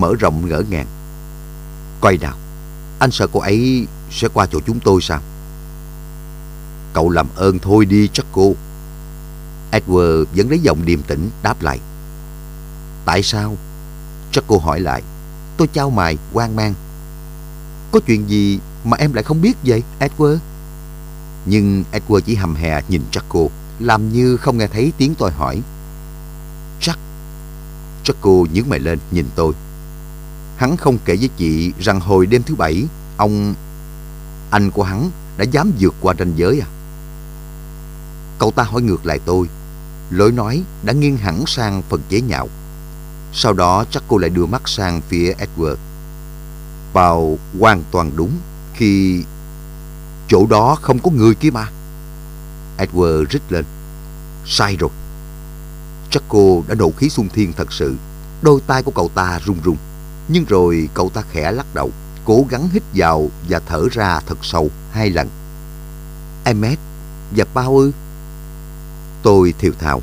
mở rộng ngỡ ngàng. Coi nào, anh sợ cô ấy sẽ qua chỗ chúng tôi sao? Cậu làm ơn thôi đi chắc cô. Edward vẫn lấy giọng điềm tĩnh đáp lại. Tại sao? Chắc cô hỏi lại. Tôi trao mày, quan mang. Có chuyện gì mà em lại không biết vậy, Edward? Nhưng Edward chỉ hầm hè nhìn chắc cô, làm như không nghe thấy tiếng tôi hỏi. Chắc. chắc cô nhướng mày lên nhìn tôi. Hắn không kể với chị rằng hồi đêm thứ bảy, ông... Anh của hắn đã dám vượt qua ranh giới à? Cậu ta hỏi ngược lại tôi. Lối nói đã nghiêng hẳn sang phần chế nhạo. Sau đó chắc cô lại đưa mắt sang phía Edward. Vào hoàn toàn đúng khi chỗ đó không có người kia mà. Edward rít lên. Sai rồi. Chắc cô đã nổ khí xung thiên thật sự. Đôi tay của cậu ta run run. Nhưng rồi cậu ta khẽ lắc đầu, cố gắng hít vào và thở ra thật sâu hai lần. Emmet và Bao ư? Tôi thiều thào.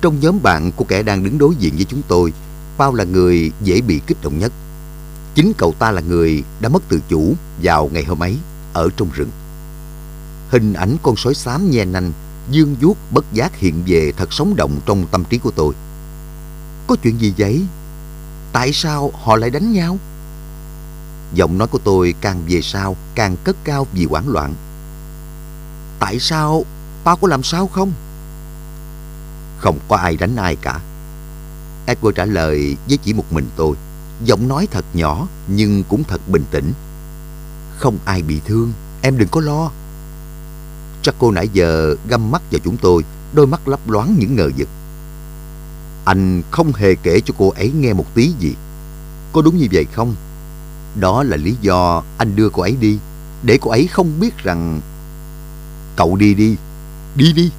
Trong nhóm bạn của kẻ đang đứng đối diện với chúng tôi, Bao là người dễ bị kích động nhất. Chính cậu ta là người đã mất tự chủ vào ngày hôm ấy ở trong rừng. Hình ảnh con sói xám nhe nanh, dương vuốt bất giác hiện về thật sống động trong tâm trí của tôi. Có chuyện gì vậy? Tại sao họ lại đánh nhau? Giọng nói của tôi càng về sau càng cất cao vì hoảng loạn. Tại sao? Ba có làm sao không? Không có ai đánh ai cả. Edward trả lời với chỉ một mình tôi. Giọng nói thật nhỏ nhưng cũng thật bình tĩnh. Không ai bị thương, em đừng có lo. Chắc cô nãy giờ găm mắt vào chúng tôi, đôi mắt lấp loáng những ngờ vực. Anh không hề kể cho cô ấy nghe một tí gì. Có đúng như vậy không? Đó là lý do anh đưa cô ấy đi, để cô ấy không biết rằng... Cậu đi đi, đi đi.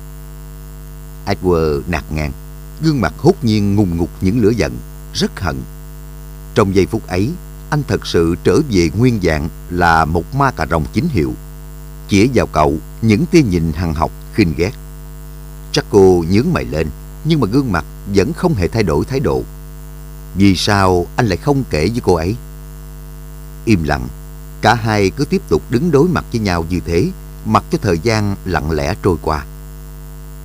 Edward nạt ngang, gương mặt hốt nhiên ngùng ngục những lửa giận, rất hận. Trong giây phút ấy, anh thật sự trở về nguyên dạng là một ma cà rồng chính hiệu. Chỉ vào cậu những tia nhìn hằng học khinh ghét. Chắc cô nhướng mày lên, nhưng mà gương mặt vẫn không hề thay đổi thái độ. Vì sao anh lại không kể với cô ấy? Im lặng, cả hai cứ tiếp tục đứng đối mặt với nhau như thế, mặc cho thời gian lặng lẽ trôi qua.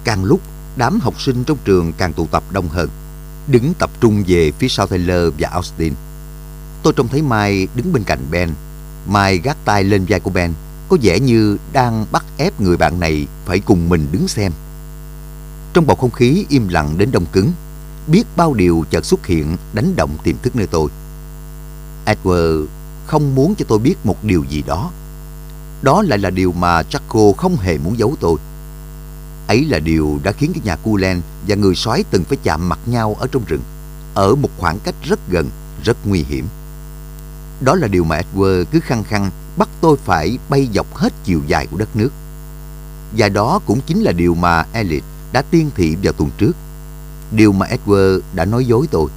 Càng lúc, đám học sinh trong trường càng tụ tập đông hơn, đứng tập trung về phía sau Taylor và Austin. Tôi trông thấy Mai đứng bên cạnh Ben. Mai gác tay lên vai của Ben, có vẻ như đang bắt ép người bạn này phải cùng mình đứng xem. Trong bầu không khí im lặng đến đông cứng, biết bao điều chợt xuất hiện đánh động tiềm thức nơi tôi. Edward không muốn cho tôi biết một điều gì đó. Đó lại là điều mà Jaco không hề muốn giấu tôi. Ấy là điều đã khiến cái nhà Culen và người sói từng phải chạm mặt nhau ở trong rừng, ở một khoảng cách rất gần, rất nguy hiểm. Đó là điều mà Edward cứ khăng khăng bắt tôi phải bay dọc hết chiều dài của đất nước. Và đó cũng chính là điều mà Elliot đã tiên thị vào tuần trước. Điều mà Edward đã nói dối tôi.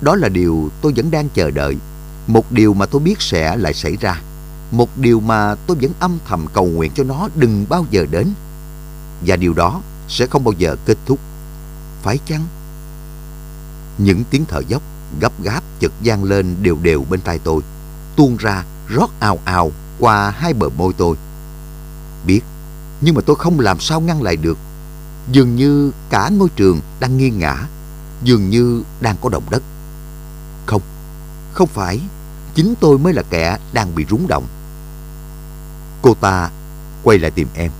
Đó là điều tôi vẫn đang chờ đợi. Một điều mà tôi biết sẽ lại xảy ra. Một điều mà tôi vẫn âm thầm cầu nguyện cho nó đừng bao giờ đến. Và điều đó sẽ không bao giờ kết thúc. Phải chăng? Những tiếng thở dốc gấp gáp chợt vang lên đều đều bên tai tôi, tuôn ra rót ào ào qua hai bờ môi tôi. Biết, nhưng mà tôi không làm sao ngăn lại được. Dường như cả ngôi trường đang nghiêng ngã, dường như đang có động đất. Không, không phải, chính tôi mới là kẻ đang bị rúng động. Cô ta quay lại tìm em.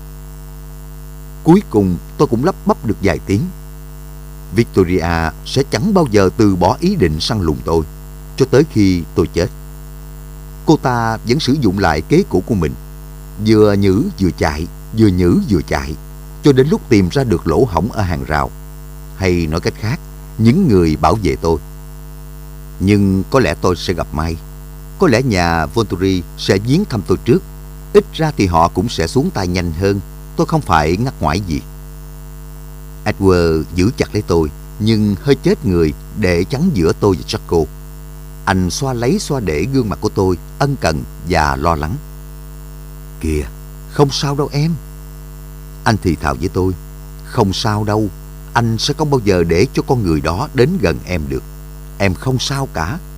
Cuối cùng tôi cũng lắp bắp được vài tiếng. Victoria sẽ chẳng bao giờ từ bỏ ý định săn lùng tôi cho tới khi tôi chết. Cô ta vẫn sử dụng lại kế cũ của mình, vừa nhử vừa chạy, vừa nhử vừa chạy, cho đến lúc tìm ra được lỗ hổng ở hàng rào. Hay nói cách khác, những người bảo vệ tôi. Nhưng có lẽ tôi sẽ gặp may. Có lẽ nhà Volturi sẽ viếng thăm tôi trước. Ít ra thì họ cũng sẽ xuống tay nhanh hơn. Tôi không phải ngắt ngoải gì. Edward giữ chặt lấy tôi, nhưng hơi chết người để chắn giữa tôi và Jaco. Anh xoa lấy xoa để gương mặt của tôi, ân cần và lo lắng. Kìa, không sao đâu em. Anh thì thào với tôi, không sao đâu, anh sẽ không bao giờ để cho con người đó đến gần em được. Em không sao cả.